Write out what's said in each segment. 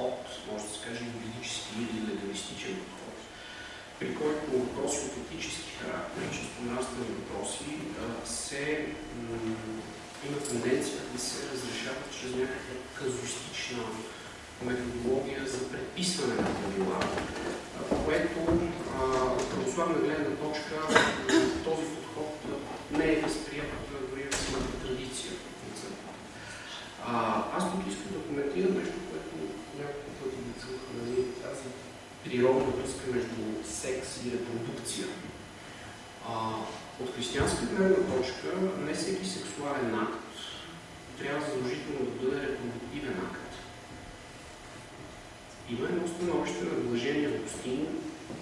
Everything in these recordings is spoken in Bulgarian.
подход, може да се каже юридически или легалистичен подход, при който въпроси от етически характер, често нравствени въпроси, се има тенденция да се разрешават чрез някаква казуистична методология за предписване на правила, което от православна гледна точка този подход не е възприят дори в самата традиция. Аз тук искам да коментирам нещо, което няколко пъти го чух, нали, тази природна връзка между секс и репродукция. А, от християнска гледна точка не всеки сексуален акт трябва задължително да бъде репродуктивен акт. Има едно становище на Блажение Августин,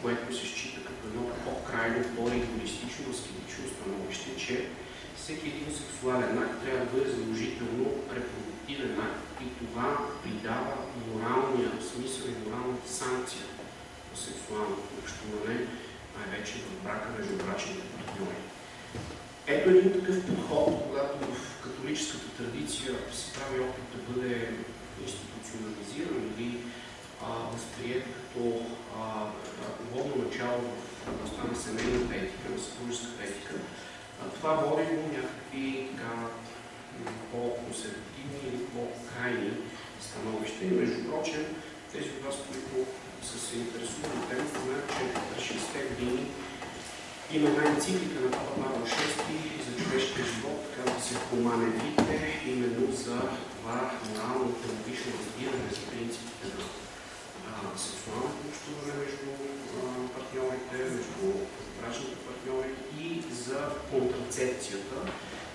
което се счита като едно по-крайно, по-ригористично, аскетично становище, че всеки един сексуален акт трябва да бъде задължително репродуктивен акт и това придава моралния смисъл и моралната санкция на сексуалното общуване, най-вече в брака между брачните партньори. Ето един такъв подход, когато в католическата традиция се прави опит да бъде институционализиран или възприят като водно начало в областта на семейната етика, на сътрудническата етика, това води до някакви така, по-консервативни или по-крайни становища. И между прочим, тези от вас, които са се интересували от темата, знаят, че през 60-те години има една енциклика на Папа Павел VI за човешкия живот, така да се хумане вите, именно за това морално теологично разбиране за принципите на сексуалното общуване между партньорите, между брачните партньори и за контрацепцията.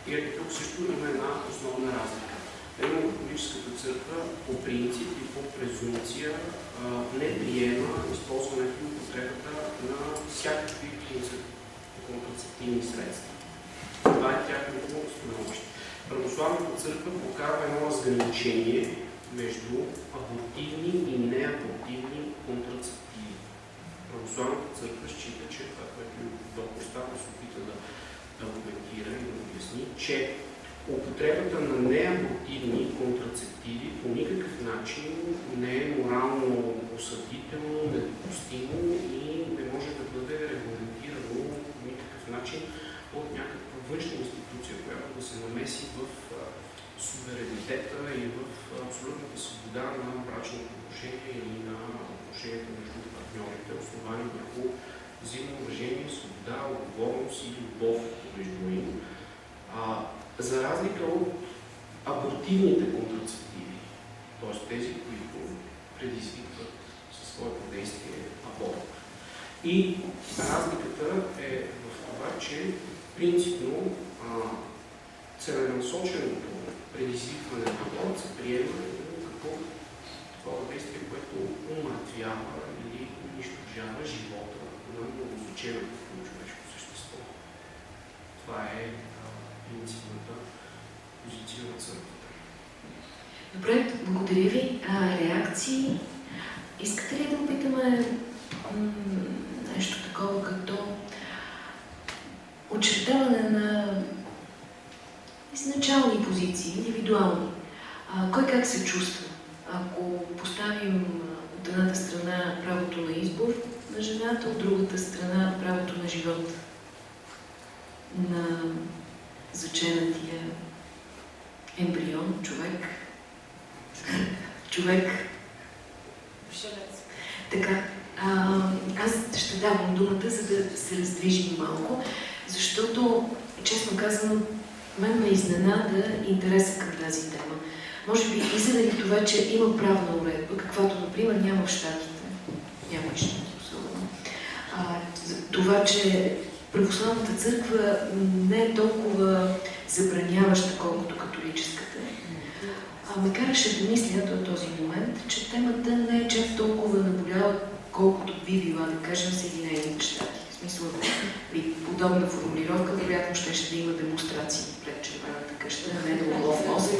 И ето тук също има една основна разлика. Едно католическата църква по принцип и по презумпция не приема използването и употребата на всякакви контрацептивни средства. Това е тяхното становище. Православната църква покава едно разграничение между абортивни и неабортивни контрацептиви. Православната църква счита, че това, което доктор Стафов се опита да, коментира и да обясни, че употребата на неабортивни контрацептиви по никакъв начин не е морално осъдително, недопустимо и не може да бъде регламентирано по никакъв начин от някаква външна институция, която да се намеси в суверенитета и в абсолютната свобода на брачното отношение или на отношенията между партньорите, основани върху взаимно уважение, свобода, отговорност и любов между им. За разлика от абортивните контрацептиви, т.е. тези, които предизвикват със своето действие аборт. И разликата е в това, че принципно целенасоченото предизвикване на аборт се приема като такова действие, което умъртвява или унищожава живота на новозначеното човешко същество. Това е принципната позиция на църквата. Добре, благодаря ви. А, реакции? Искате ли да опитаме нещо такова като очертаване на изначални позиции, индивидуални. А, кой как се чувства? Ако поставим от едната страна правото на избор на жената, от другата страна правото на живот на заченатия ембрион, човек, човек. Така, а, аз ще давам думата, за да се раздвижим малко, защото, честно казано, мен ме изненада интереса към тази тема. Може би и заради това, че има правна уредба, каквато, например, няма в Штатите. Няма и щати особено. А, това, че православната църква не е толкова забраняваща, колкото католическата. А ме караше да мисля до този момент, че темата не е чак толкова наболява, колкото би била, да кажем, Съединените щати. В смисъл, при подобна формулировка, вероятно ще, ще да има демонстрации пред червената къща, а не да лов мозък.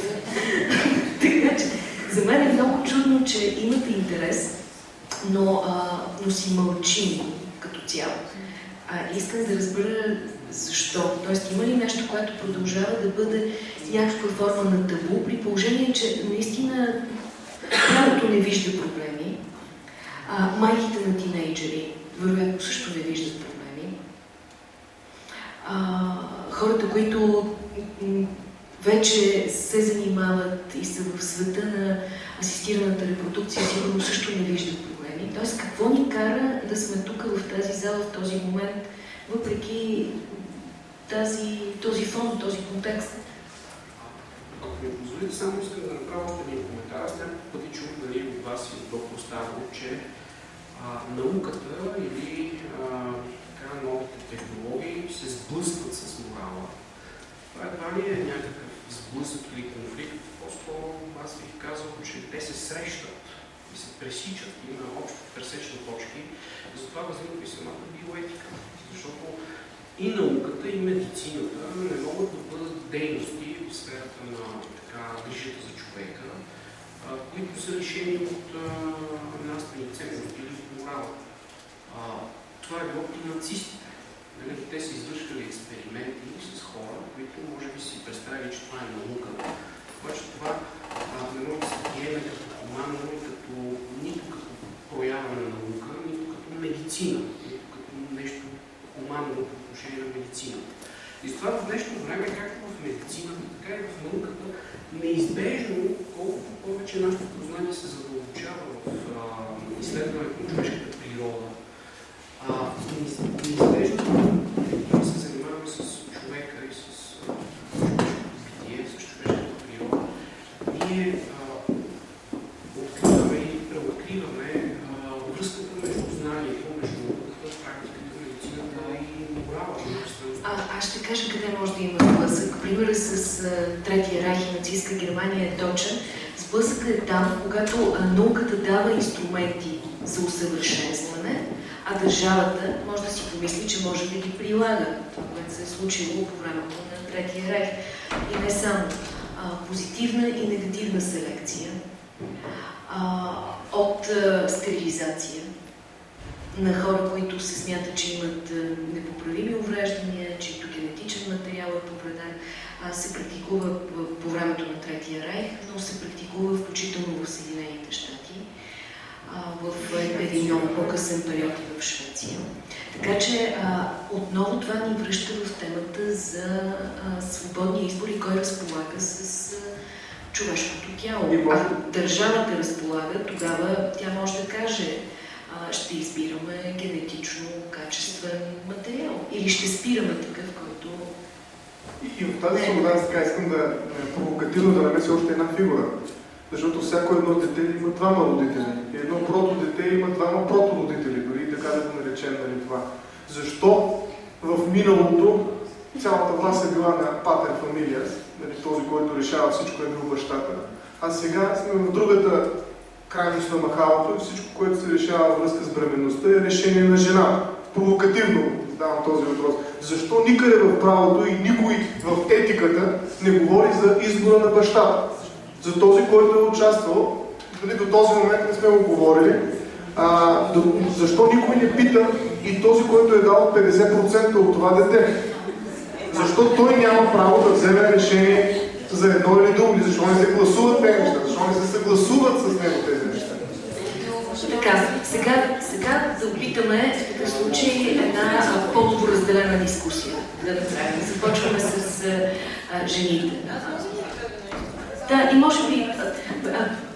така че, за мен е много чудно, че имате интерес, но, а, но си мълчим като цяло. А, искам да разбера защо. Тоест, има ли нещо, което продължава да бъде някаква форма на табу, при положение, че наистина Правото не вижда проблеми. А, майките на тинейджери вероятно също не виждат проблеми. А, хората, които вече се занимават и са в света на асистираната репродукция, сигурно също не виждат проблеми. Тоест, какво ни кара да сме тук в тази зала в този момент, въпреки тази, този фон, този контекст? Ако ми позволите, само искам да направя още един коментар. Аз няколко пъти чух дали от вас и от доктор Старо, че а, науката или а, така, новите технологии се сблъскват с морала. Това едва ли е някакъв сблъсък или конфликт. По-скоро аз бих казал, че те се срещат и се пресичат. Има общо пресечни точки. Затова възниква и самата биоетика. Защото и науката, и медицината не могат да бъдат дейности в сферата на така, грижата за човека, които са решени от нравствени ценности или от морала. Това е било и нацистите. Нали? Те са извършвали експерименти с хора, които може би си представили, че това е наука. Обаче това а, не може да се приеме като хуманно, като, нито като проява на наука, нито като медицина, нито като нещо хуманно по отношение на медицината. И с това в днешно време, както в медицината, така и в науката, неизбежно, колкото повече нашето познание се задълбочава в изследването на човешката природа, а, неизбежно ние се занимаваме с човека и с човешкото битие, с човешката природа. Ние откриваме и преоткриваме връзката между знанието, между науката, практиката, медицината и морала. А, аз ще кажа къде може да има сблъсък. Примерът с а, Третия райх и нацистска Германия е точен. Сблъсъкът е а, науката дава инструменти за усъвършенстване, а държавата може да си помисли, че може да ги прилага. Това, което се е случило по времето на Третия рейх. И не само а, позитивна и негативна селекция а, от а, стерилизация на хора, които се смятат, че имат непоправими увреждания, чието генетичен материал е повреден, се практикува по времето на Третия рейх, но се практикува включително в Съединените щати, в един много по-късен период и в Швеция. Така че а, отново това ни връща в темата за а, свободния избор и кой разполага с а, човешкото тяло. Ако държавата разполага, тогава тя може да каже ще избираме генетично качествен материал или ще спираме такъв. И, в тази свобода така искам да е, провокативно да намеся още една фигура. Защото всяко едно дете има двама родители. И едно прото дете има двама прото родители, дори така да го наречем нали, това. Защо в миналото цялата власт е била на патер фамилия, нали, този, който решава всичко е бил бащата, а сега сме в другата крайност на махалото и всичко, което се решава във връзка с бременността е решение на жена. Провокативно задавам този въпрос. Защо никъде в правото и никой в етиката не говори за избора на бащата? За този, който е участвал, дали до този момент не сме го говорили, а, защо никой не пита и този, който е дал 50% от това дете? Защо той няма право да вземе решение за едно или друго? Защо не се гласуват тези неща? Защо не се съгласуват с него тези? Така, сега, сега да опитаме в такъв случай една полово разделена дискусия да направим. Започваме с а, жените. Да, и може би,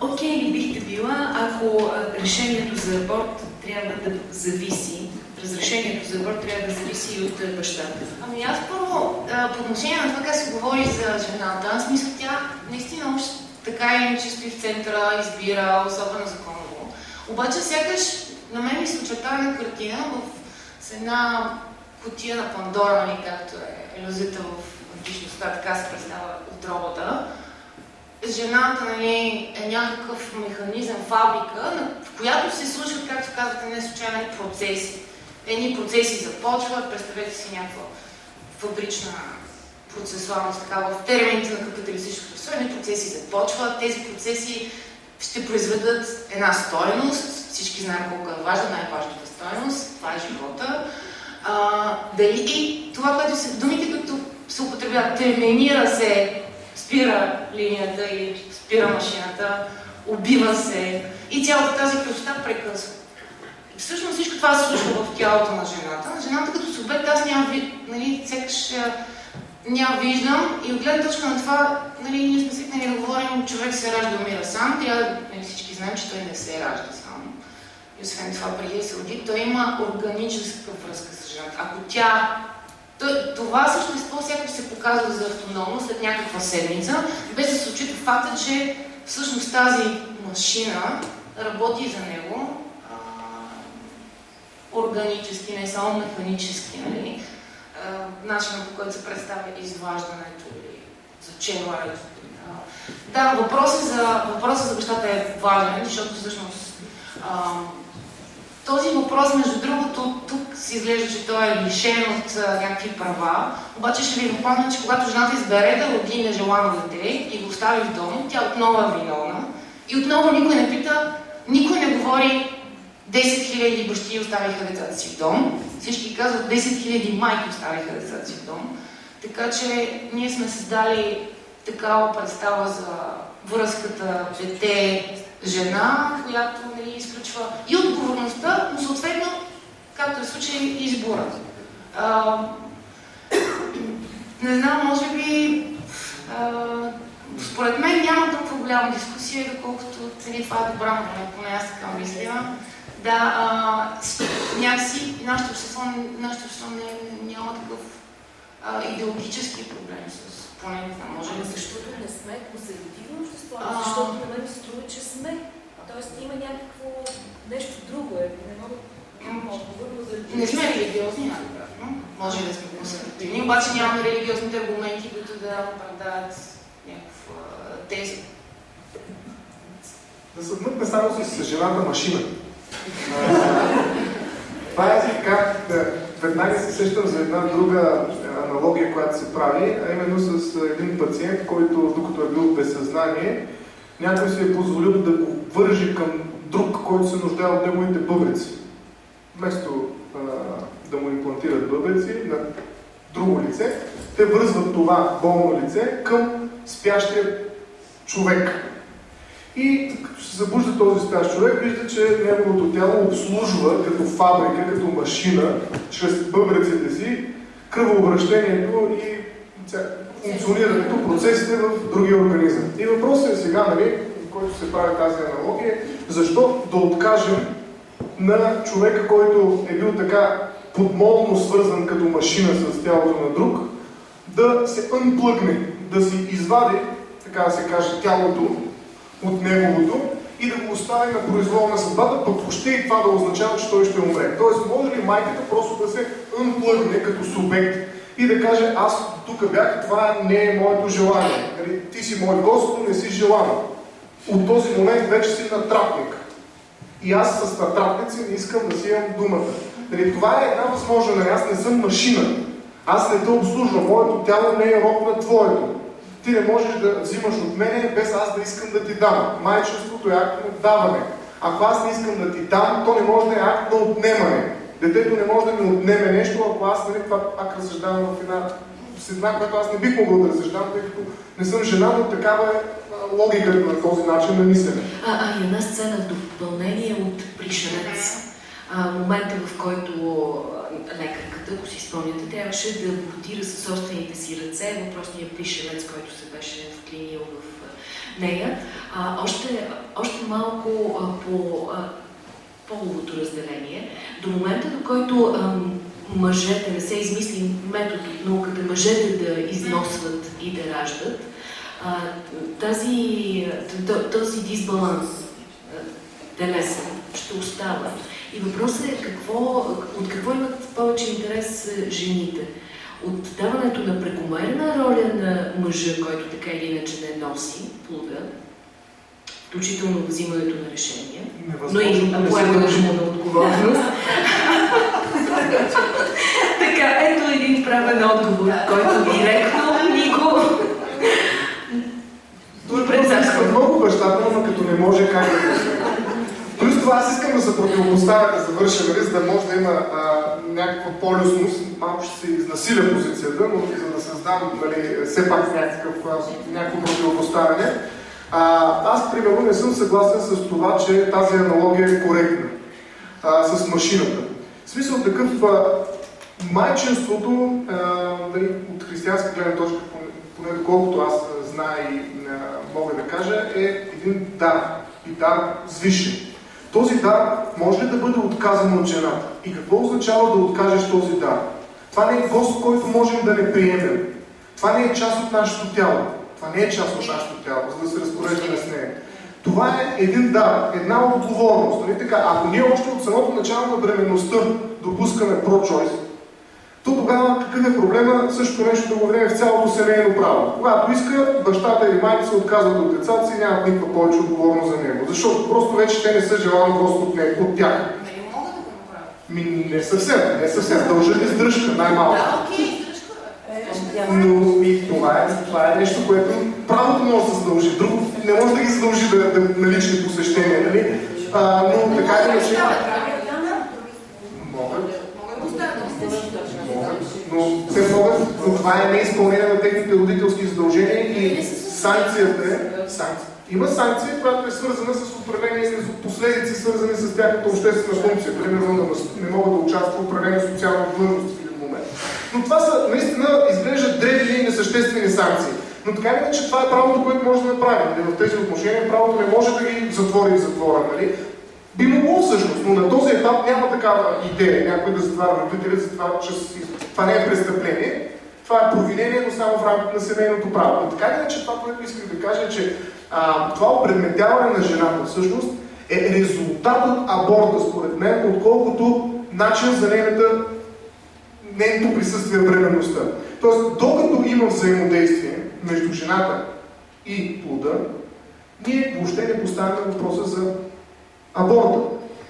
окей ли бихте била, ако решението за аборт трябва да зависи, разрешението за аборт трябва да зависи и от бащата? Ами аз първо, по отношение на това как се говори за жената, аз мисля, тя наистина още така и иначе стои в центъра, избира, особено законово. Обаче сякаш на мен ми се очертава една картина в една котия на Пандора, нали, както е иллюзията в античността, така се представя от робота жената нали, е някакъв механизъм, фабрика, в която се случват, както казвате, не случайно процеси. Едни процеси започват, представете си някаква фабрична процесуалност, така в термините на капиталистическото все едни процеси започват, тези процеси ще произведат една стоеност, всички знаем колко е важна, най-важната стоеност, това е живота. А, дали и това, което се, думите, които се употребяват, терминира се спира линията или спира машината, убива се и цялата тази красота прекъсва. И всъщност всичко това се случва в тялото на жената. На жената като субект аз нямам вид, нали, сякаш няма виждам и от гледна точка на това, нали, ние сме свикнали да говорим, човек се ражда, умира сам, трябва нали, всички знаем, че той не се ражда сам. И освен това, преди да се роди, той има органическа връзка с жената. Ако тя това същество сякаш се показва за автономно след някаква седмица, без да се отчита факта, че всъщност тази машина работи за него органически, не само механически. Нали? Начинът по който се представя изваждането или заченването. Да, въпросът за, въпросът за бащата е важен, защото всъщност а, този въпрос, между другото, тук си изглежда, че той е лишен от а, някакви права, обаче ще ви напомня, че когато жената избере да роди нежелано дете и го остави в дом, тя отново е виновна и отново никой не пита, никой не говори 10 000 бащи оставиха децата си в дом, всички казват 10 000 майки оставиха децата си в дом, така че ние сме създали такава представа за връзката дете-жена, която нали, изключва и отговорността, но съответно, както е случай, избора. А, не знам, може би а, според мен няма толкова голяма дискусия, доколкото нали, това е добра, поне аз така мисля. Да, а, някакси нашето общество, нашето общество не, няма такъв а, идеологически проблем с поне това може да Защото не сме консервативно общество, а... защото на мен ми се струва, че сме. Тоест има някакво нещо друго. Е. Не мога не сме религиозни, най-вероятно. Може да сме консервативни, обаче нямаме религиозните аргументи, които да оправдаят някаква теза. Да се вмъкне само с жената машина. Това е как веднага се сещам за една друга аналогия, която се прави, а именно с един пациент, който докато е бил без съзнание, някой се е позволил да го вържи към друг, който се нуждае от неговите бъбреци. Вместо а, да му имплантират бъбреци на друго лице, те връзват това болно лице към спящия човек. И като се събужда този спящ човек, вижда, че неговото тяло обслужва като фабрика, като машина, чрез бъбреците си, кръвообращението и функционирането, процесите в другия организъм. И въпросът е сега, нали, който се прави тази аналогия, защо да откажем на човека, който е бил така подмолно свързан като машина с тялото на друг, да се înплъгне, да си извади, така да се каже, тялото от неговото и да го остави на произвол на съдбата, пък въобще и това да означава, че той ще умре. Тоест, може ли майката просто да се înплъгне като субект и да каже, аз тук бях, това не е моето желание. Нали, ти си мой гост, но не си желан. От този момент вече си натрапник. И аз с натрапници не искам да си имам думата. Нали, това е една възможна, нали, аз не съм машина. Аз не те обслужвам, моето тяло не е роб на твоето ти не можеш да взимаш от мене, без аз да искам да ти дам. Майчеството е акт на даване. Ако аз не искам да ти дам, то не може да е акт на отнемане. Детето не може да ми отнеме нещо, ако аз нали, това пак разсъждавам в една средна, която аз не бих могъл да разсъждавам, тъй като не съм жена, но такава е логиката на този начин на мислене. А, а една сцена в допълнение от Пришелец. Момента, в който лекарката, ако си спомняте, трябваше да абортира със собствените си ръце въпросния пришелец, който се беше вклинил в нея. А, още, още малко а, по а, половото разделение. До момента, до който а, мъжете, не се измисли метод от науката, мъжете да износват и да раждат, а, тази, този дисбаланс телесен ще остава. И въпросът е какво, от какво имат повече интерес е, жените? От даването на прекомерна роля на мъжа, който така или иначе не носи плуда, включително взимането на решения, но и поемането на отговорност. така, ето един правен отговор, който директно ни го... Той е много бащата, но като не може как да го това аз искам да се противопоставя, да завърша, нали, за да може да има а, някаква полюсност. Малко ще се изнасиля позицията, но и за да създам нали, все пак някакъв, някакво противопоставяне. А, аз, примерно, не съм съгласен с това, че тази аналогия е коректна а, с машината. В смисъл такъв а, майчинството а, дали, от християнска гледна точка, поне доколкото аз знае и а, мога да кажа, е един дар. И дар с висше. Този дар може ли да бъде отказан от жената? И какво означава да откажеш този дар? Това не е Господ, който можем да не приемем. Това не е част от нашето тяло. Това не е част от нашето тяло, за да се разпореждаме с нея. Това е един дар, една отговорност. Нали така? Ако ние още от самото начало на бременността допускаме про-чойс, то тогава какъв е проблема също нещо да го върнем в цялото семейно право. Когато иска, бащата или майка се отказват от децата си и нямат никаква повече отговорност за него. Защото просто вече те не са желани просто от, него, от тях. Нали могат да го направят? Ми, не съвсем, не съвсем. Дължат издръжка, най-малко. Да, окей, издръжка, бе. Но и това е, това е нещо, което правото може да се задължи. Друго не може да ги задължи да, да, на лични посещения, нали? А, но така или иначе... Могат, Могат да оставят могат, но те могат, но това е неизпълнение на техните родителски задължения и санкцията е... Има санкция, която е свързана с определени последици, свързани с тяхната обществена функция. Примерно да не могат да участват в определени социални длъжности в един момент. Но това са наистина изглеждат древни и несъществени санкции. Но така или иначе това е правото, което може да направим. Нали? В тези отношения правото не може да ги затвори в затвора. Нали? Би могло всъщност, но на този етап няма такава идея. Някой да затваря родителя за това, че това не е престъпление. Това е провинение, но само в рамките на семейното право. Но така иначе това, което исках да кажа е, че а, това опредметяване на жената всъщност е резултат от аборта, според мен, отколкото начин за нейната нейното присъствие в бременността. Тоест, докато има взаимодействие между жената и плода, ние въобще не поставяме въпроса за аборта.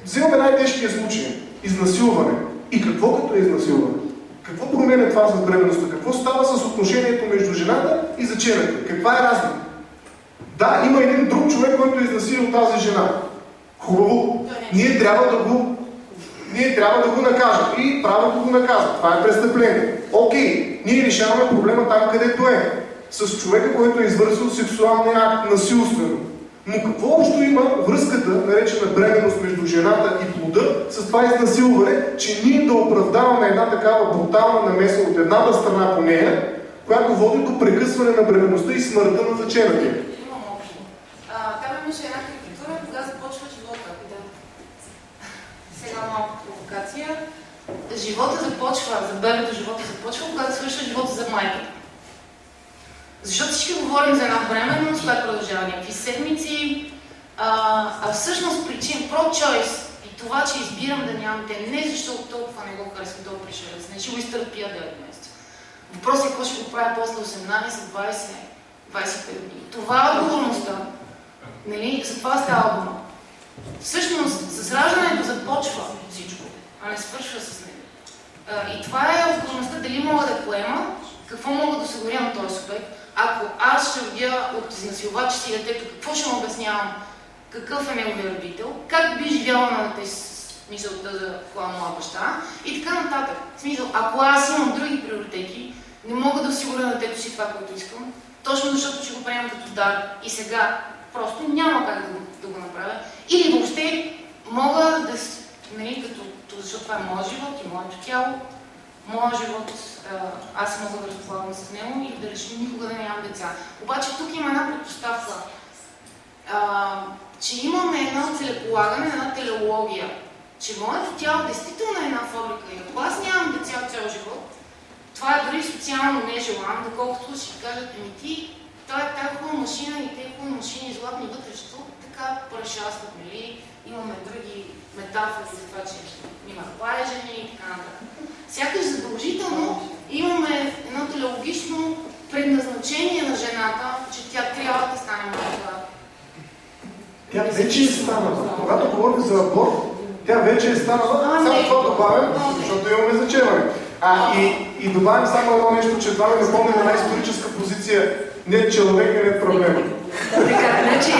Взимаме най-тежкия случай – изнасилване. И какво като е изнасилване? Какво променя това с бременността? Какво става с отношението между жената и заченето? Каква е разлика? Да, има един друг човек, който е изнасилил тази жена. Хубаво. Ние трябва да го ние трябва да го накажем. И правото го наказва. Това е престъпление. Окей, ние решаваме проблема там, където е. С човека, който е извършил сексуалния акт насилствено. Но какво общо има връзката, наречена бременност между жената и плода, с това изнасилване, че ние да оправдаваме една такава брутална намеса от едната страна по нея, която води до прекъсване на бременността и смъртта на зачената. А, Там имаше една карикатура, кога започва живота. Да. Сега малко провокация. Живота започва, за бебето живота започва, когато свършва живота за майката. Защото всички говорим за една бременност, която продължава някакви седмици, а, а всъщност причин, про-choice и това, че избирам да нямам те, не защото толкова не го харесвам този пришелец, не ще го изтърпя 9 месеца. Въпросът е какво ще го правя после 18, 20, 25 дни. Това е отговорността. Нали? За това става дума. Всъщност, с раждането започва всичко, а не свършва с него. И това е отговорността дали мога да поема, какво мога да осигуря на този субект. Ако аз ще родя от изнасилвача си детето, какво ще му обяснявам? Какъв е неговия родител? Как би живяла на с мисълта за коя баща? И така нататък. В смисъл, ако аз имам други приоритети, не мога да осигуря на детето си това, което искам, точно защото ще го приемам като дар и сега просто няма как да го, да го направя. Или въобще мога да, нали, като, то- защото това е моят живот и моето тяло, моят живот, аз мога да разполагам с него и да решим никога да нямам деца. Обаче тук има една предпоставка, че имаме едно целеполагане, една телеология, че моето тяло действително е една фабрика и ако аз нямам деца цял живот, това е дори социално нежелано, доколкото ще кажат, ами ти, той е тази хубава машина и тези хубави машини златни вътре, защото така прашастват, нали? Имаме други метафори за това, че има плажени и така нататък. Сякаш задължително имаме едно телеологично предназначение на жената, че тя трябва да стане майка. Тя вече е станала. Когато говорим за аборт, тя вече е станала. А, Само не. това добавям, не. защото имаме зачеване. А, и, и добавям само едно нещо, че това ми напомня на една историческа позиция. Не човека, не проблема. Така, значи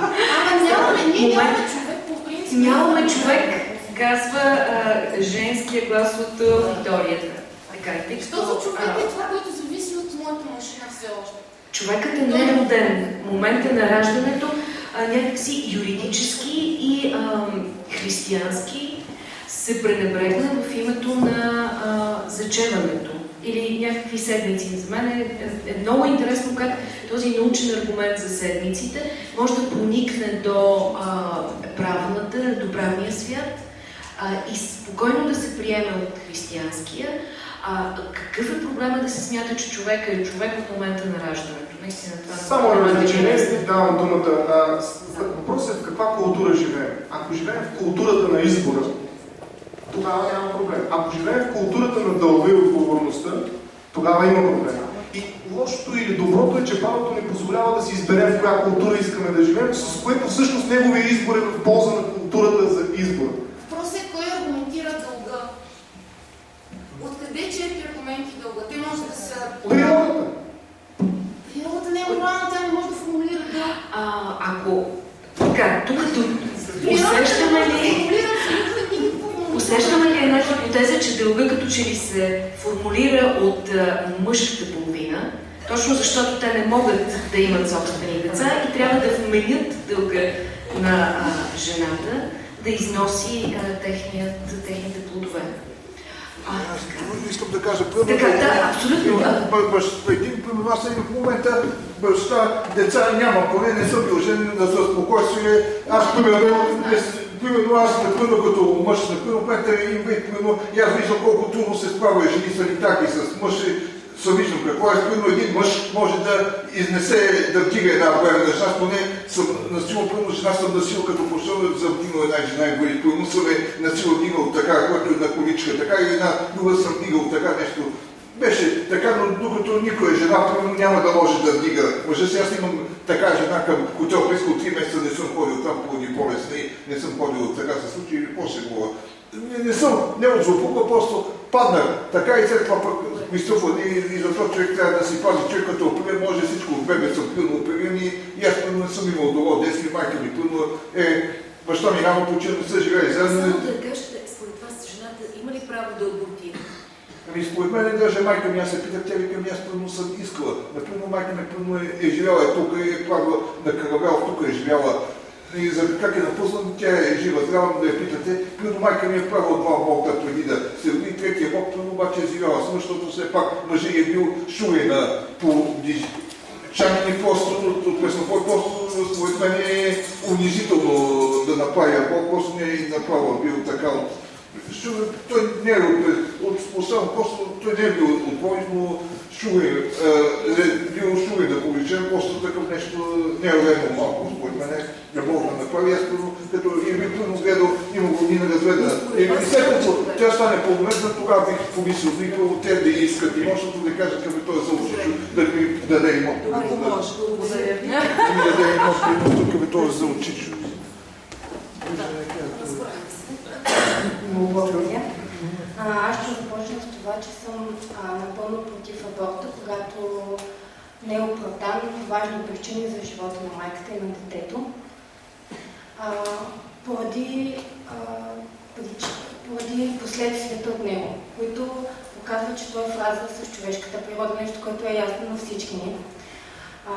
Ама нямаме, ние нямаме човек по принцип. нямаме човек, казва а, женския глас от аудиторията. Така е, тъй Що за човек е това, което зависи от моята машина все още? човекът е нероден. Момента на раждането а, някакси юридически и а, християнски се пренебрегна в името на а, зачеването или някакви седмици. За мен е, е, е много интересно как този научен аргумент за седмиците може да проникне до а, правната, до правния свят а, и спокойно да се приеме от християнския. А, какъв е проблема да се смята, че човек е човек в момента на раждането? Наистина това Само е изречение, давам думата. А, въпросът е в каква култура живеем. Ако живеем в културата на избора, тогава няма проблем. Ако живеем в културата на дълга и отговорността, тогава има проблем. И лошото или доброто е, че правото ни позволява да си изберем в коя култура искаме да живеем, с което всъщност неговия избор е в полза на културата за избора. Въпросът е кой аргументира дълга. Откъде черпи аргументи дълга? Те може да са... Природата. Природата не е морална, тя не може да формулира дълг. А, ако така, тук усещаме ли, абсолютно никакво усещаме ли една хипотеза, че дълга като че ли се формулира от а, мъжката половина, точно защото те не могат да имат собствени деца и трябва да вменят дълга на а, жената да износи а, техният, техните плодове. Аз искам да кажа първо. Така, да, абсолютно, да. Един пример, аз в момента баща, деца няма, поне не съм бил женен да спокойствие. Аз примерно, с- примерно аз напълно като мъж, напълно вид, примерно, и аз виждам колко трудно се справя жени санитаки с мъж съм виждам какво е. Примерно един мъж може да изнесе, да вдига една бременна жена. Поне съм насилал, примерно жена съм насилал като пошъл за вдигнал една жена и бъде. Примерно съм е насилал вдигнал така, което е на количка, така и една друга съм вдигал така нещо. Беше така, но докато никоя жена примерно няма да може да вдига. Може си аз имам така жена към хотел, близко 3 месеца не съм ходил там поради болест, не, не съм ходил така се случи или после говоря. Не, не съм, не от злоупотреба, просто паднах. Така и след това пък ми стъпва и, и затова човек трябва да си пази човек като опрем, може всичко от бебе съм пилно опериран и, и аз пълно не съм имал добро детство и майка ми пълно е, баща ми рано почина, не са живели заедно. Само да кажете, според вас жената има ли право да абортира? Ами според мен даже майка ми, аз се питах, тя викам, аз пълно съм искала. Например, майка ми пълно е, е живяла е тук, е правила на Каравел, тук е живяла. И за как е напуснат, тя е жива, здрава да я питате. Примерно майка ми е правила два аборта преди да се роди, третия аборт, примерно обаче е живяла с мъж, защото все пак мъжът е бил шурена по чанини просто, от песнофой, просто според мен е унизително да направи аборт, просто не е направила бил така от той не е от, от способен, просто той не е бил от Бойс, но Е бил Шугар да повечем, просто такъв нещо не е редно малко, според мен да може да направи. Аз като и би първо гледал, има година разведена. И след като тя стане по-уместна, тогава бих помислил, и първо те да искат и защото да кажат, като той е за учичо, да ми даде имот. Ако може, благодаря ви. Да ми даде имот, като той е за учичо. Благодаря. А, аз ще започна с това, че съм а, напълно против аборта, когато не е оправдан по важни причини за живота на майката и на детето. А, поради, а, поради последствията от него, които показват, че той е разрез с човешката природа, нещо, което е ясно на всички ни. А,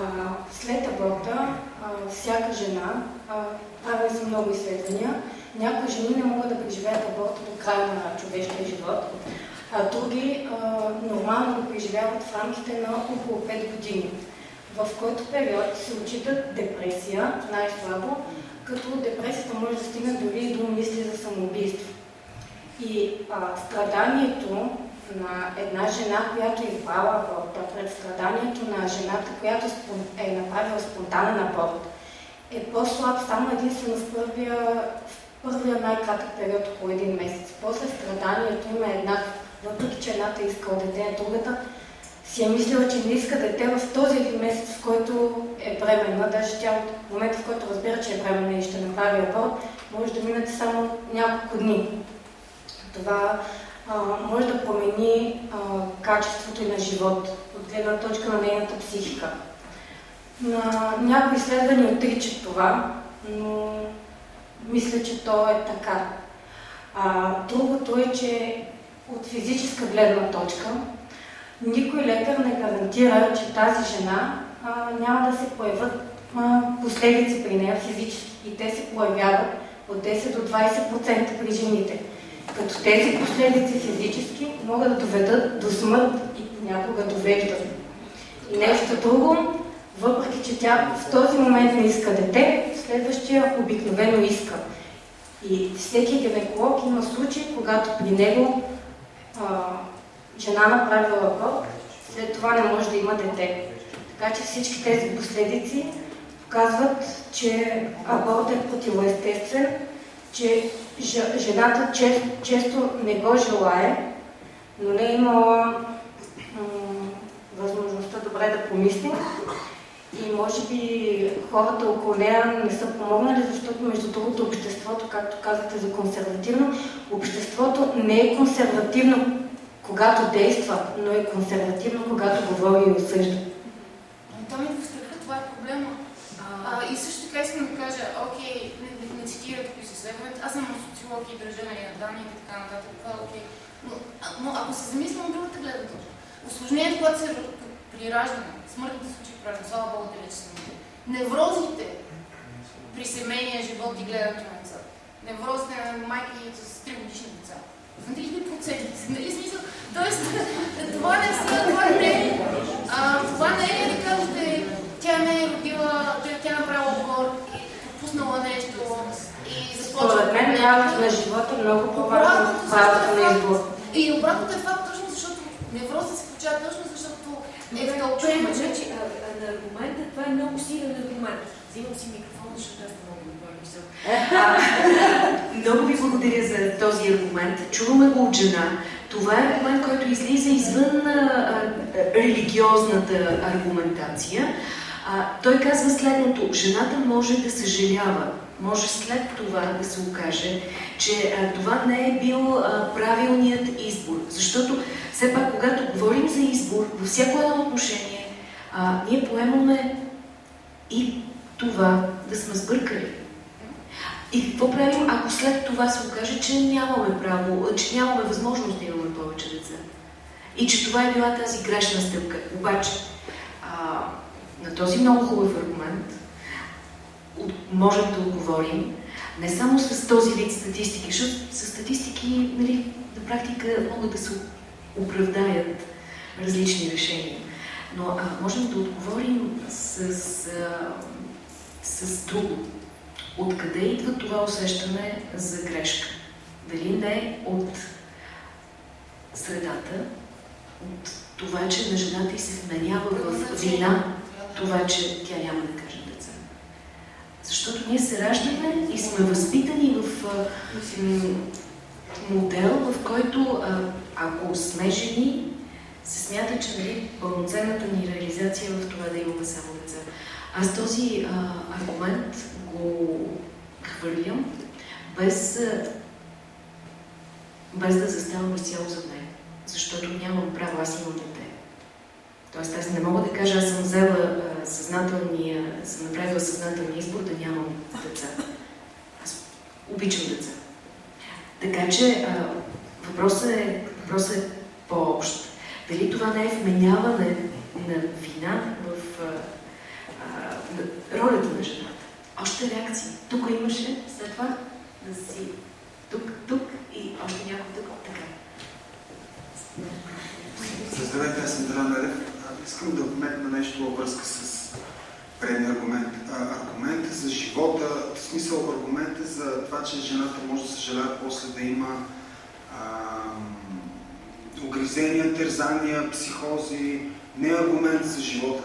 след аборта, а, всяка жена, а, правили са много изследвания, някои жени не могат да преживеят аборта до края на човешкия живот, а други а, нормално го преживяват в рамките на около 5 години, в който период се отчитат депресия, най-слабо, като депресията може да стигне дори и до мисли за самоубийство. И а, страданието на една жена, която е избрала аборта, пред страданието на жената, която е направила спонтанен аборт, е по-слаб само единствено в първия, първия най-кратък период, около един месец. После страданието има еднакво. Въпреки, че едната иска дете, а другата си е мислила, че не иска дете в този един месец, в който е бременна. Даже тя от момента, в който разбира, че е бременна и ще направи аборт, може да минат само няколко дни. Това а, може да промени а, качеството и на живот от гледна точка на нейната психика. На някои изследвания отричат това, но мисля, че то е така. А, другото е, че от физическа гледна точка никой лекар не гарантира, че тази жена а, няма да се появят а, последици при нея физически и те се появяват от 10 до 20% при жените. Като тези последици физически могат да доведат до смърт и понякога довеждат. Нещо друго, въпреки че тя в този момент не иска дете, следващия обикновено иска. И всеки гинеколог има случаи, когато при него а, жена направила аборт, след това не може да има дете. Така че всички тези последици показват, че аборт е противоестествен, че жената често, често не го желае, но не е имала възможността добре да помисли. И може би хората около нея не са помогнали, защото между другото обществото, както казахте за консервативно, обществото не е консервативно, когато действа, но е консервативно, когато говори и осъжда. Ми в страха, това е проблема. А, и също така искам да кажа, окей, не, не, не цитирате какви са изследванията, аз съм социолог и държа на данни и така нататък, това е окей. Но, но ако се замислям от другата гледна точка, осложнението, когато се при раждане, смъртните случаи слава Богу, далеч са Неврозите при семейния живот и гледането на децата. Неврозите на майки с 3 годишни деца. Знаете ли какви проценти? Нали смисъл? Тоест, това не са, това не е, това не е да кажете, тя не е родила, тя направила аборт и пропуснала нещо и започва... Според мен правото на живота е много по-важно от правото на избор. И обратното е факт точно защото невроза се получава точно защото е в тълпение. Значи, на аргумента, това е много силен аргумент. Взимам си микрофон, защото аз не говоря мисъл. Много ви благодаря за този аргумент. Чуваме го от жена. Това е аргумент, който излиза извън а, а, религиозната аргументация. А, той казва следното. Жената може да съжалява, може след това да се окаже, че а, това не е бил а, правилният избор. Защото все пак, когато говорим за избор, във всяко едно отношение, а, ние поемаме и това да сме сбъркали. И какво правим, ако след това се окаже, че нямаме право, че нямаме възможност да имаме повече деца? И че това е била тази грешна стъпка. Обаче, а, на този много хубав аргумент можем да отговорим не само с този вид статистики, защото с статистики нали, на практика могат да се оправдаят различни решения. Но а, можем да отговорим с, с, с друго. Откъде идва това усещане за грешка? Дали не от средата, от това, че на жената и се вменява в вина това, че тя няма да каже. Защото ние се раждаме и сме възпитани в модел, в който ако сме жени, се смята, че нали, пълноценната ни реализация е в това да имаме само деца. Аз този а, аргумент го хвърлям, без, без да заставам изцяло зад него. Защото нямам право, аз имам дете. Тоест аз не мога да кажа, аз съм взела съзнателния, съм направила съзнателния избор да нямам деца. Аз обичам деца. Така че въпросът е, въпросът е по-общ. Дали това не е вменяване на вина в а, а, ролята на жената? Още реакции. Тук имаше, след това да си тук, тук и още някой тук. Така. Здравейте, аз съм Дран Нарев. Искам да вметна нещо във връзка с предния аргумент. Аргумент е за живота, в смисъл аргумент е за това, че жената може да съжалява после да има а, тързания, психози. Не е аргумент за живота.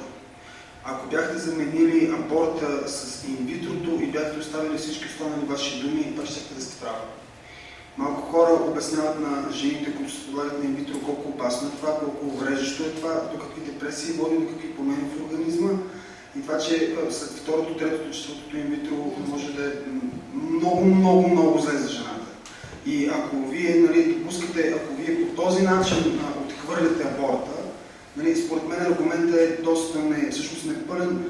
Ако бяхте заменили аборта с инвитрото и бяхте оставили всички останали ваши думи, това ще да сте прави. Малко хора обясняват на жените, които се подлагат на инвитро, колко опасно е това, колко увреждащо е това, до какви депресии води, до какви промени в организма. И това, че след второто, третото, четвъртото инвитро може да е много, много, много зле за жената. И ако вие нали, допускате, ако вие по този начин отхвърляте аборта, нали, според мен аргументът е доста не, всъщност непълен,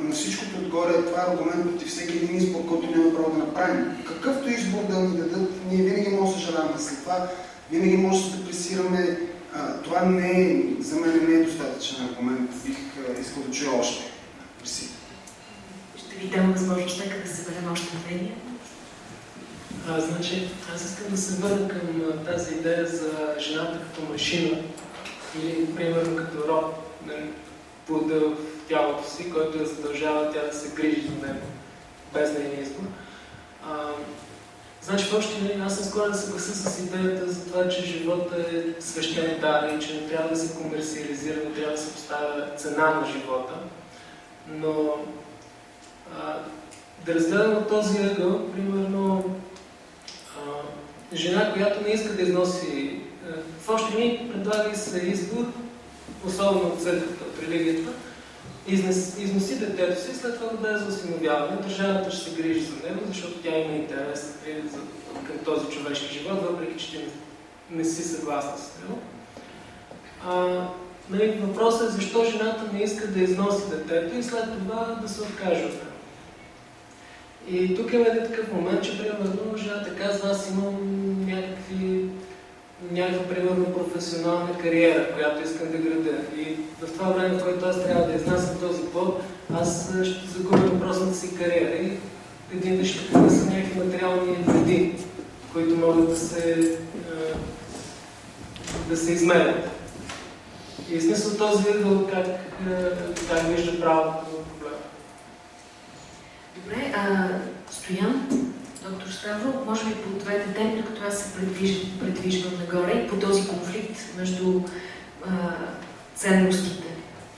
на всичкото отгоре това е аргумент против всеки един избор, който няма право да направим. Какъвто избор да ни дадат, ние винаги можем да съжаляваме след това, винаги може да се депресираме. това не е, за мен не е достатъчен аргумент, бих искал да чуя още. Мерси. Ще ви дам възможност нека да съберем още мнения. А, значи, аз искам да се върна към тази идея за жената като машина или, примерно, като роб, нали, плода в тялото си, който я задължава тя да се грижи за него, без нейния избор. А, значи, в общи линии, аз съм склонен да се съглася с идеята за това, че живота е свещен дар и че не трябва да се комерциализира, не трябва да се поставя цена на живота. Но а, да разгледам от този ъгъл, примерно, жена, която не иска да износи, а, в още ни предлага се избор, особено от църквата, от религията, изнес, износи детето си, след това да бъде за осиновяване. Държавата ще се грижи за него, защото тя има интерес към този човешки живот, въпреки че не, си съгласна с него. Нали, въпросът е защо жената не иска да износи детето и след това да се откаже от него. И тук има един такъв момент, че примерно жената казва, аз имам някакви, някаква примерно професионална кариера, която искам да градя. И в това време, в което аз трябва да изнасям този плод, аз ще загубя въпросната си кариера и един да ще понеса някакви материални вреди, които могат да се, да се измерят. И смисъл този ъгъл как, как вижда правото Добре, а, Стоян, доктор Ставро, може би по двете теми, като аз се предвиждам, предвиждам нагоре и по този конфликт между а, ценностите.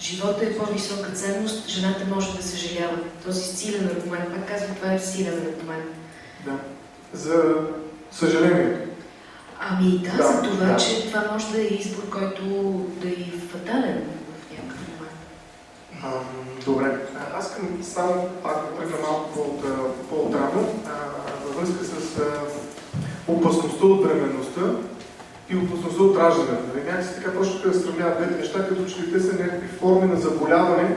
Живота е по-висока ценност, жената може да съжалява. Този силен аргумент, пак казвам, това е силен аргумент. Да. За съжаление. Ами да, Да, за това, да. че това може да е избор, който да е фатален. Добре. Аз искам само пак да тръгна малко по-отрано, във връзка с а, опасността от временността и опасността от раждането. Нали? Някакси така почнаха да сравняват двете неща, като че те са някакви форми на заболяване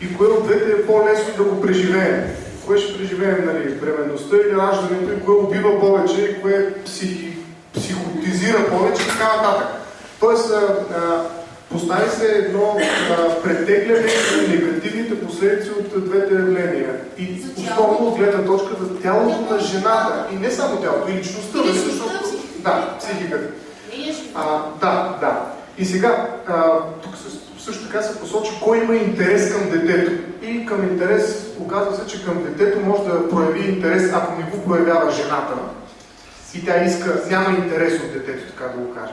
и кое от двете е по-лесно да го преживеем. Кое ще преживеем, нали, бременността или раждането и кое убива повече и кое психи, психотизира повече и така нататък. Тоест, а, а, Постави се едно а, претегляне на негативните последици от двете явления. И основно от гледна точка за тялото на жената. И не само тялото, и личността. И нали, защото-. Да, психиката. А, да, да. И сега, а, тук съ- също така се посочи кой има интерес към детето. И към интерес, оказва се, че към детето може да прояви интерес, ако не го проявява жената. И тя иска, няма интерес от детето, така да го кажа.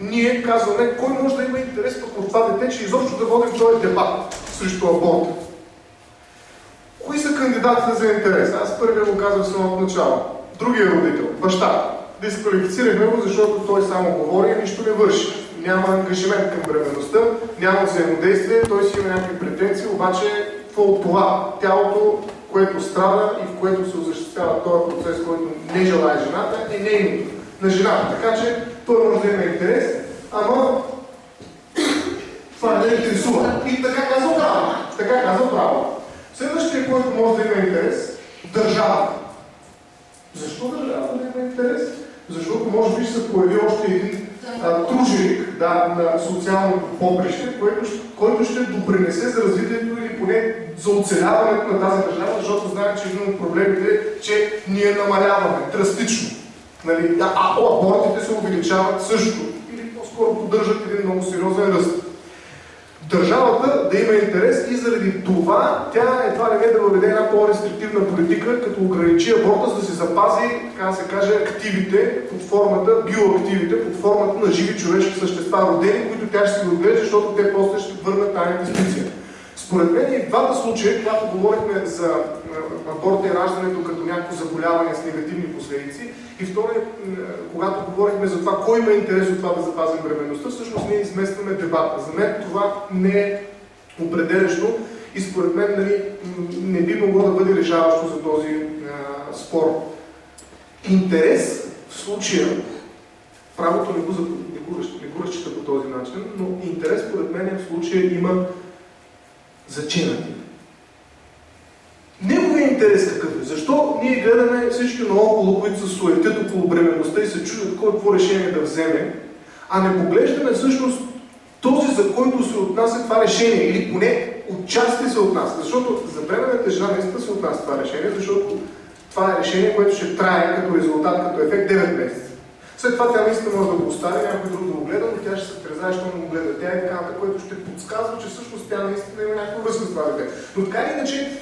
Ние казваме, кой може да има интерес пък от това дете, че изобщо да водим този дебат срещу аборта. Кои са кандидатите за интерес? Аз първия го казвам в самото начало. Другия родител, баща. Дисквалифицирахме го, защото той само говори и нищо не върши. Няма ангажимент към бременността, няма взаимодействие, той си има някакви претенции, обаче какво от това? Тялото, което страда и в което се осъществява този процес, който не желая жената, е нейното, на жената. Така че той може да има интерес, ама това не интересува. И така казва право. Така казва право. Следващия, който може да има интерес, държавата. Защо държавата да има интерес? Защото може би ще се появи още един а, труженик да, на социалното поприще, който, който ще допринесе за развитието или поне за оцеляването на тази държава, защото знаем, че един от проблемите е, че ние намаляваме драстично. Нали? А, абортите се увеличават също. Или по-скоро поддържат един много сериозен ръст държавата да има интерес и заради това тя едва ли не да въведе една по-рестриктивна политика, като ограничи аборта, за да се запази, така да се каже, активите под формата, биоактивите под формата на живи човешки същества, родени, които тя ще си отглежда, защото те после ще върнат тази инвестиция. Според мен и двата случая, когато говорихме за аборта и раждането като някакво заболяване с негативни последици, и второ, когато говорихме за това, кой има интерес от това да запазим бременността, всъщност ние изместваме дебата. За мен това не е определящо и според мен нали, не би могло да бъде решаващо за този а, спор. Интерес в случая, правото не го, не го, не го разчита по този начин, но интерес според мен в случая има зачинати. Неговия интерес какъв е? Защо ние гледаме всички наоколо, които се суетят около бременността и се чудят кой какво решение да вземе, а не поглеждаме всъщност този, за който се отнася това решение, или поне отчасти се отнася. Защото за бременната жена наистина се отнася това решение, защото това е решение, което ще трае като резултат, като ефект 9 месеца. След това тя наистина може да го остави, някой друг да го гледа, но тя ще се трезае, що му гледа тя и така, което ще подсказва, че всъщност тя наистина има някаква връзка с това дете. Но така или иначе,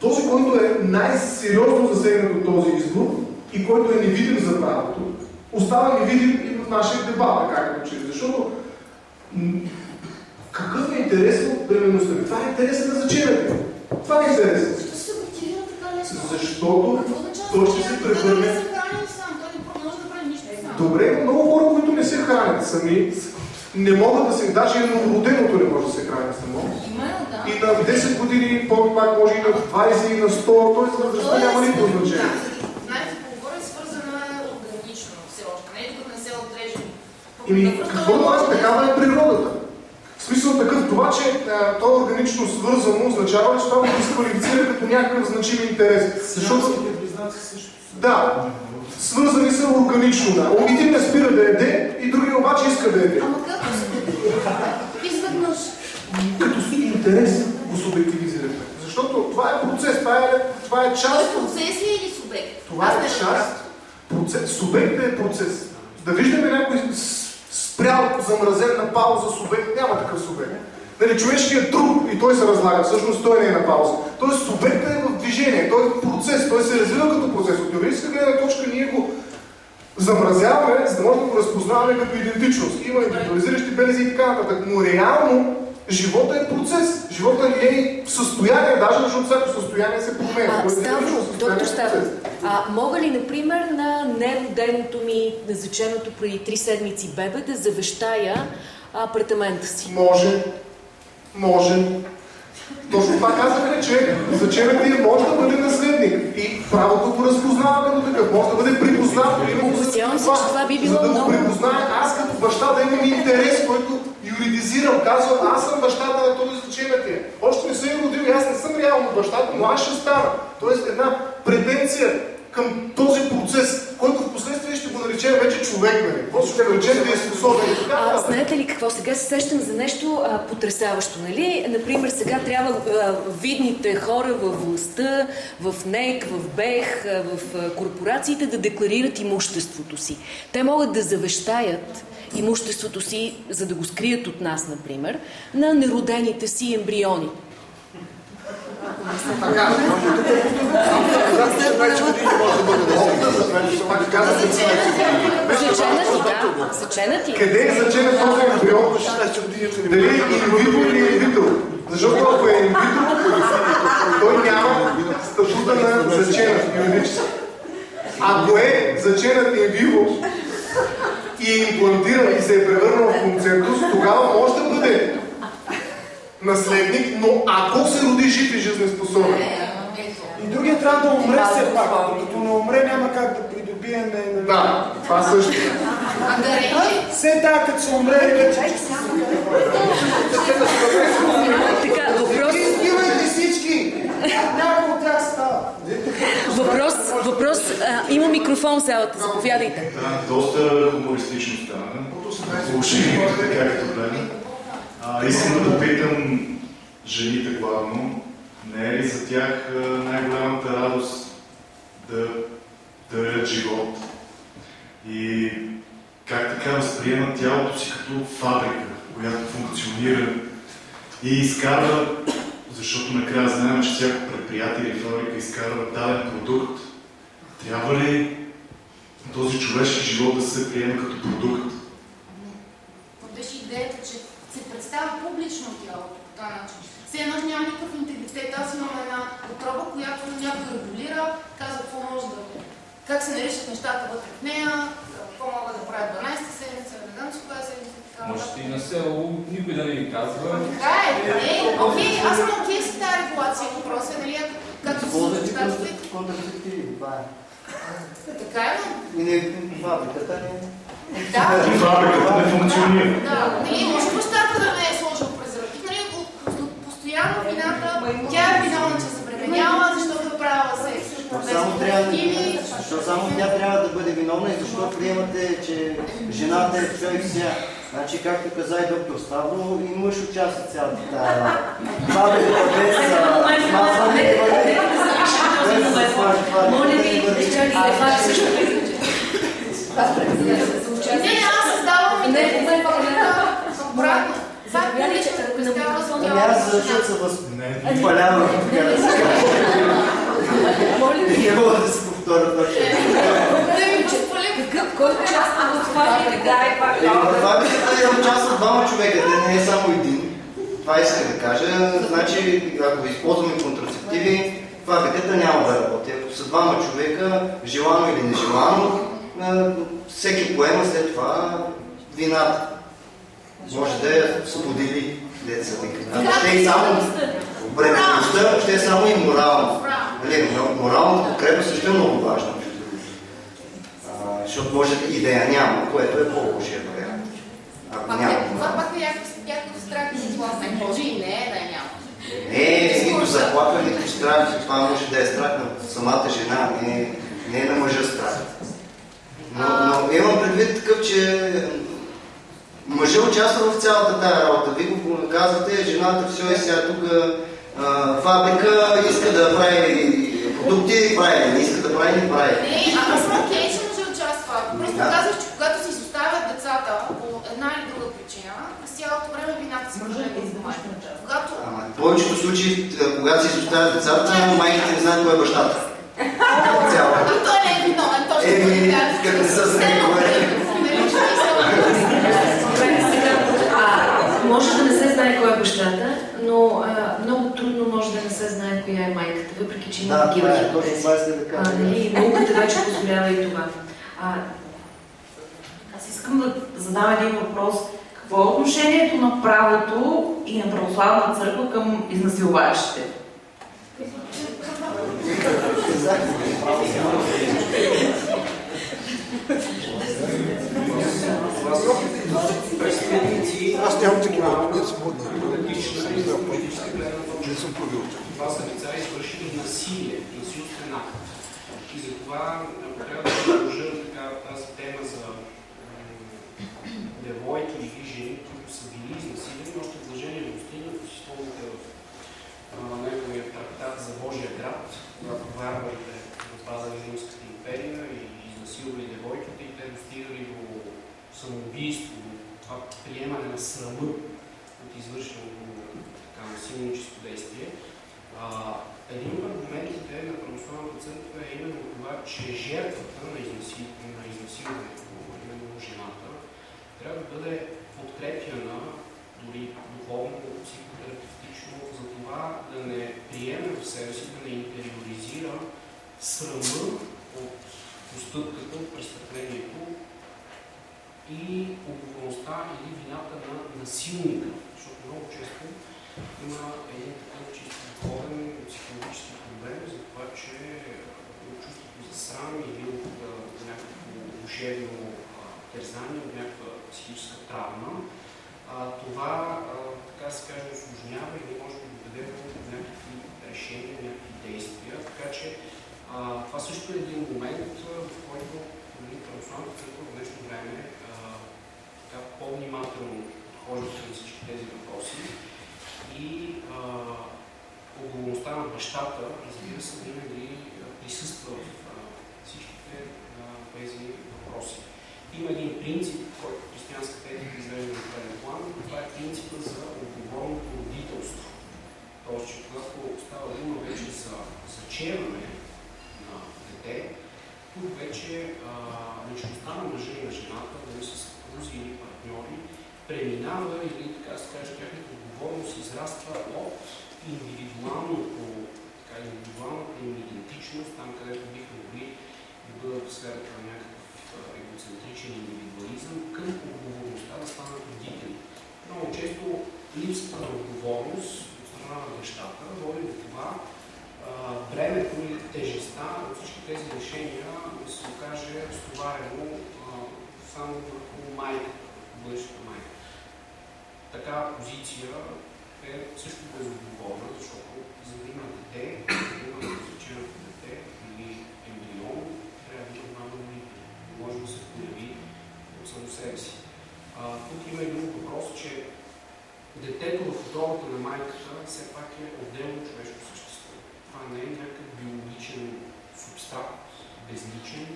този, който е най-сериозно засегнат от този избор и който е невидим за правото, остава невидим и в нашия дебат, така като че. Защото м, какъв е интерес от бременността? Това е интересът на зачинането. Това е интересът. Защо се мотивира така лесно? Защото той ще се превърне- не се храни сам, той не може да Добре, много хора, които не се хранят сами, не могат да се, даже и новороденото не може да се храни само. И на 10 години, по-пак може и на 20 и на 100, т.е. възрастта няма никакво значение. Знаете, поговоря свързана е органично все още. Не е. Ими, какво да е, такава е природата. В смисъл такъв, това, че а, то е органично свързано, означава, че това го дисквалифицира като някакъв значим интерес. Защото, близнаци също. да, свързани са органично, да. Един не спира да яде и другия обаче иска да яде. Ама като изведнъж. Като с интерес го субективизираме. Защото това е процес, това е, това е част от... процес ли е или субект? Това е част. Процес, субект е процес. Да виждаме някой спрял, замразен на пауза субект, няма такъв субект. Нали, човешкият труп и той се разлага, всъщност той не е на пауза. Тоест субектът е в движение, той е в процес, той се развива като процес. От теоретическа гледна точка ние го замразяваме, за да можем да го разпознаваме като идентичност. Има индивидуализиращи белези и така нататък. Но реално живота е процес. Живота не е състояние, даже защото всяко състояние се променя. А, е Ставро, доктор Ставро, а, мога ли, например, на нероденото ми, на заченото преди три седмици бебе да завещая апартамента си? Може. Може. Точно това казахме, че зачемът може да бъде наследник. И правото го разпознава като такъв. Може да бъде припознат. Опасявам се, че това би било За да го припознае, аз като баща да имам интерес, който юридизирам. Казвам, аз съм бащата на този зачемет. Още не съм родил и аз не съм реално бащата, но аз ще стана. Тоест една претенция към този процес, който в последствие ще го наречем вече човек, нали? После ще го наречем дееспособен. А, знаете ли какво? Сега се сещам за нещо а, потрясаващо, нали? Например, сега трябва а, видните хора в властта, в НЕК, в БЕХ, а, в а, корпорациите да декларират имуществото си. Те могат да завещаят имуществото си, за да го скрият от нас, например, на неродените си ембриони. Къде е заченат този ембрион? Дали е инвитро или инвитро? Защото ако е инвитро, той няма статута на заченат юридически. Ако е заченат инвиво и е имплантиран и се е превърнал в концентус, тогава може да бъде наследник, но ако се роди жив и жизнеспособен. И другия трябва да умре все пак. Докато не умре, няма как да придобием. Да, това също. Все така, като се умре, вече. Така, въпрос... Избивайте всички! Някой от тях става. Въпрос, въпрос. А, има микрофон в залата, заповядайте. Да, доста хумористично стана. Така като гледам. А, искам да попитам жените главно, не е ли за тях най-голямата радост да дарят живот? И как така възприемат тялото си като фабрика, която функционира и изкарва, защото накрая знаем, че всяко предприятие или фабрика изкарва даден продукт. Трябва ли този човешки живот да се приема като продукт? Беше идеята, че се представя публично тялото по този начин. Все едно няма никакъв интегритет. Аз имам една отроба, която някой регулира, казва какво може да... Как се наричат нещата вътре в нея, какво мога да правя 12-та седмица, не знам си коя седмица. Може и на село никой да не ви казва. Така е, не, окей, аз съм окей с тази регулация. Въпросът е, нали, както се случва щатите. Така е, но Фабриката не да. И фабриката не функционира. Да, нали, може да не е сложил презерватив, нали, от- постоянно вината, тя е виновна, че забременява, защото е правила секс. Без презервативи, Защо само тя трябва да бъде виновна и защо приемате, че жената е човек сега? Значи, както каза и доктор Ставро, и мъж участва цялата тази бе без смазване. Моля ви, чакайте, това е също. Не, аз създавам Не, идея. не, Обратно. Това е публично представя Ами аз защото се възпалявам, така се каже. Не мога да се повторя точно. Ми. Какъв, кой участва в това? Да, и пак. Е, в фабриката е участват двама човека, те не е само един. Това иска да кажа. Значи, ако използваме контрацептиви, фабриката няма да работи. Ако са двама човека, желано или нежелано, всеки поема след това вината. Може да я сподели, деца вика. А ще е само бредността, ще е само и морално. Нали, моралната подкрепа също е много важна. А, защото може и да я няма, което е по-лошия вариант. Ако Пак няма е- Това пак е някакъв страх и заплаха. Може и не, да я няма. Не е нито заплаха, нито страх. Това може да е страх на самата жена, не, не е на мъжа страх. Но, но имам предвид такъв, че мъжа участва в цялата тая работа. Вие го казвате, жената все е сега тук а, фабрика, иска да прави продукти, прави, не иска да прави, не прави. Не, а аз съм окей, че мъжа участва. Просто Да. казах, че когато се изоставят децата по една или друга причина, през цялото време вината се върже на майка. Когато Ама в повечето случаи, а, когато се изоставят децата, майките не знаят кой е бащата. Цяло. А той не е виновен, точно Еми, така. като не са знаели кой е. Нали, че ти си- А, може да не се знае кой е бащата, но а, много трудно може да не се знае коя е майката, въпреки че има Да, такива е, точно хипотези. исках да кажа. А, нали, науката вече позволява и това. А, Аз искам да задам един въпрос. Какво е отношението на правото и на православна църква към изнасилващите? Аз нямам такива, не съм модна. Не съм правил. Това са лица, извършили насилие, насилствен акт. И затова, ако трябва да продължа тази тема за девойки или жени, които са били изнасилени, още в Блажение Августин, ако си спомняте в неговия трактат за Божия град, когато варварите нападали Римската империя и изнасилвали девойките и те достигали до самоубийство, до това приемане на срама от извършеното така насилническо действие. А, един от аргументите на православната църква е именно това, че жертвата на, изнасил... на изнасилването, именно жената, трябва да бъде подкрепяна дори духовно, психотерапевтично, за това да не приеме в себе си, да не интериоризира срама от постъпката, от престъплението и отговорността или вината на насилника. Защото много често има един такъв чисто духовен психологически проблем за това, че от чувството за срам или от някакво душевно а, терзание, от някаква психическа травма, това, така се каже, осложнява или може да доведе до някакви решения, някакви действия. Така че това също е един момент, в който нали, православната църква в днешно време по-внимателно подхожда към всички тези въпроси и а, отговорността на бащата, разбира се, винаги присъства в всичките тези въпроси. Има един принцип, който християнската етика извежда на преден план, това е принципът за отговорното родителство. Тоест, че когато става дума вече за зачеване на дете, тук вече личността на мъжа и на жената, дали са съпрузи или партньори, преминава или така да се каже, тяхната отговорност израства от индивидуалното, така, индивидуалната им идентичност, там където биха могли да бъдат в сферата на някакъв егоцентричен индивидуализъм, към отговорността да станат родители. Много често липсата на отговорност от страна на бащата води до това бремето или тежестта от всички тези решения да се окаже стоварено а, само върху майка, бъдещето майка. Така позиция е също безотговорна, защото за да има дете, за да има различено дете или ембрион, трябва да има много Може да се появи от само себе си. А, тук има и друг въпрос, че детето в утробата на майката все пак е отделно човешко същество. Това не е някакъв биологичен субстат, безличен,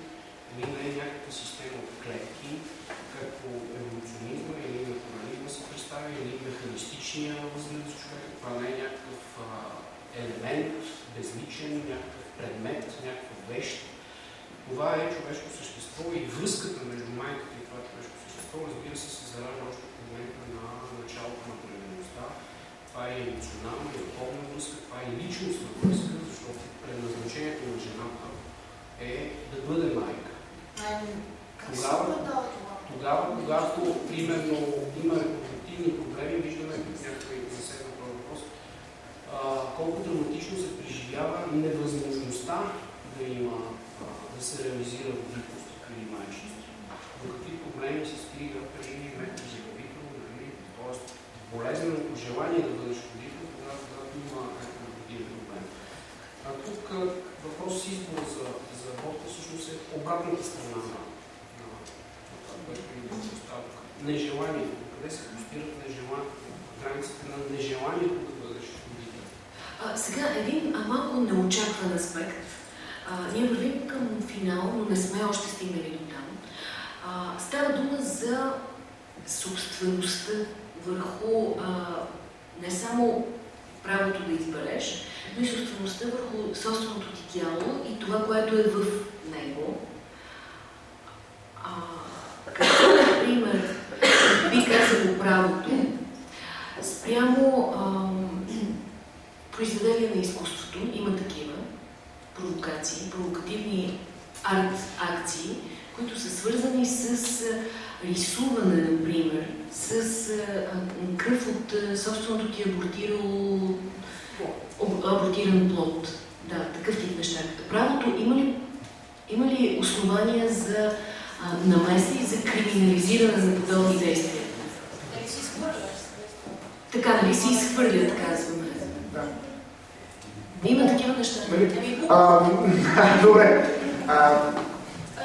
не е някаква система от клетки, както еволюционизма или натурализма се представя, или механистичния възглед за човека. Това не е някакъв а, елемент, безличен, някакъв предмет, някаква вещ. Това е човешко същество и връзката между майката и това човешко същество, разбира се, се заражда още в момента на началото на бременността. Това е емоционална и духовна връзка, това е личностна връзка, защото предназначението на жената е да бъде майка. Тогава, тогава, когато примерно има репродуктивни проблеми, виждаме тук някой засегна този въпрос, а, колко драматично се преживява невъзможността да има, а, да се реализира родителство или майчинство. До какви проблеми се стига при метод за родител, нали? т.е. болезненото желание да бъдеш родител, когато, има репродуктивен проблем. А тук въпрос с избора за, за аборта всъщност е обратната страна на, на, на това, което. Нежеланието. Къде се простират нежеланието? Границите на нежеланието да бъдеш родител. Сега един а, малко неочакван аспект. А, ние вървим към финал, но не сме още стигнали до там. А, става дума за собствеността върху а, не само правото да избереш, но и собствеността върху собственото ти тяло и това, което е в него. А, като, например, би казало правото, спрямо ам, на изкуството, има такива провокации, провокативни арт акции, които са свързани с рисуване, например, с кръв от собственото ти абортирало абортиран плод. Да, такъв тип неща. Правото има ли, има ли основания за а, намеса и за криминализиране на подобни действия? Така, нали си изхвърлят, казваме. Да. Има такива неща. Нали? А, добре. А,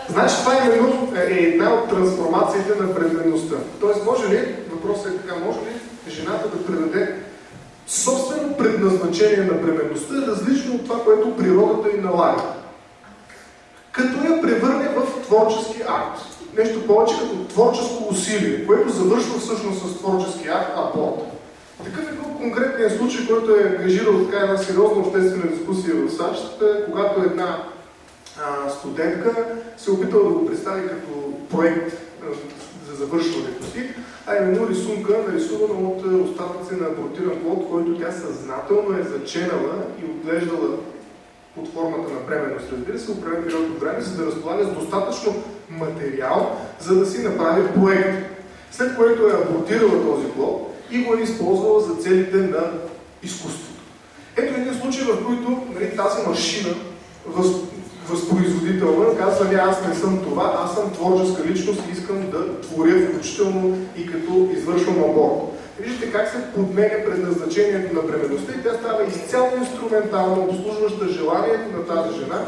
значи това именно е една от трансформациите на бременността. Тоест, може ли, въпросът е така, може ли жената да предаде собствено предназначение на бременността, различно от това, което природата й налага? Като я превърне в творчески акт. Нещо повече като творческо усилие, което завършва всъщност с творчески акт аборт. Такъв е бил конкретният случай, който е ангажирал така една сериозна обществена дискусия в САЩ, когато една а, студентка се опитала да го представи като проект а, за завършването си, а именно рисунка, нарисувана от остатъци на абортиран плод, който тя съзнателно е заченала и отглеждала под формата на бременност, разбира се, определен период от време, за да разполага с достатъчно материал, за да си направи проект. След което е абортирала този плод и го е използвала за целите на изкуството. Ето един случай, в който нали, тази машина, възпроизводителна, казва, не, аз не съм това, аз съм творческа личност и искам да творя включително и като извършвам аборт. Виждате как се подменя предназначението на бременността и тя става изцяло инструментално, обслужваща желанието на тази жена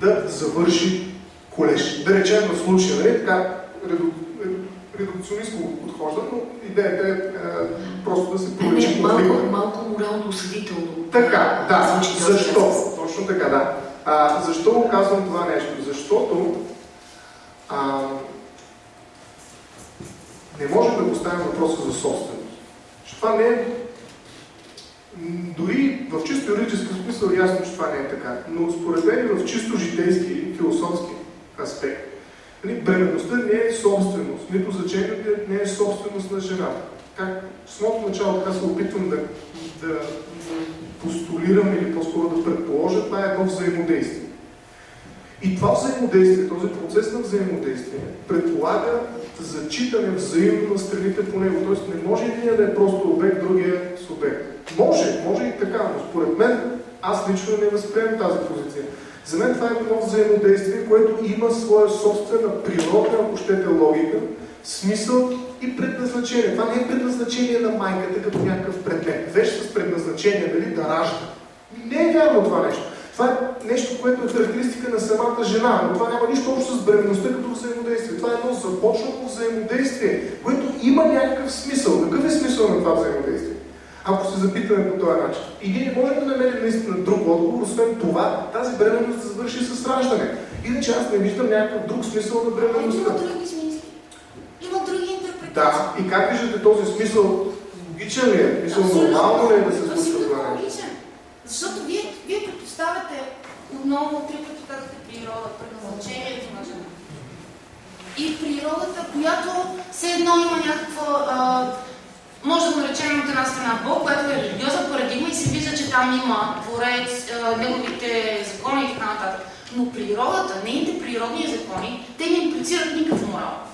да завърши колеж. Да речем в случая, нали, така, редукционистко подхожда, но идеята е, е просто да се проучи не, малко, малко морално осъдително. Така, да. Защо? Точно така, да. А, защо го казвам това нещо? Защото а, не можем да поставим въпроса за собственост. Това не е дори в чисто юридически смисъл ясно, че това не е така. Но според мен в чисто житейски и философски аспект, нали, бременността не е собственост, нито значението не е собственост на жената. Как в самото начало така се опитвам да, да постулирам или по-скоро да предположа, това е едно взаимодействие. И това взаимодействие, този процес на взаимодействие, предполага зачитане взаимно на страните по него. Тоест не може един да е просто обект, другия субект. Може, може и така, но според мен аз лично не възприемам тази позиция. За мен това е едно взаимодействие, което има своя собствена природна, ако щете, логика, смисъл и предназначение. Това не е предназначение на майката като някакъв предмет. Вещ с предназначение, дали да ражда. Не е вярно това нещо. Това е нещо, което е характеристика на самата жена, но това няма нищо общо с бременността като взаимодействие. Това е едно започнало взаимодействие, което има някакъв смисъл. Какъв е смисъл на това взаимодействие? Ако се запитаме по този начин. И ние не можем да намерим наистина друг отговор, освен това, тази бременност да завърши с раждане. Иначе аз не виждам някакъв друг смисъл на бременността. Има други смисли. Има други интерпретации. Да, и как виждате този смисъл? Логичен ли е? Мисъл, нормално ли е да се случва това нещо? Защото вие, вие предпоставяте отново три пъти казахте природа, предназначението на жена. И природата, която все едно има някаква, а, може да го наречем от една страна Бог, която е религиозна парадигма и се вижда, че там има творец, а, неговите закони и така нататък. Но природата, нейните природни закони, те не имплицират никакъв морал.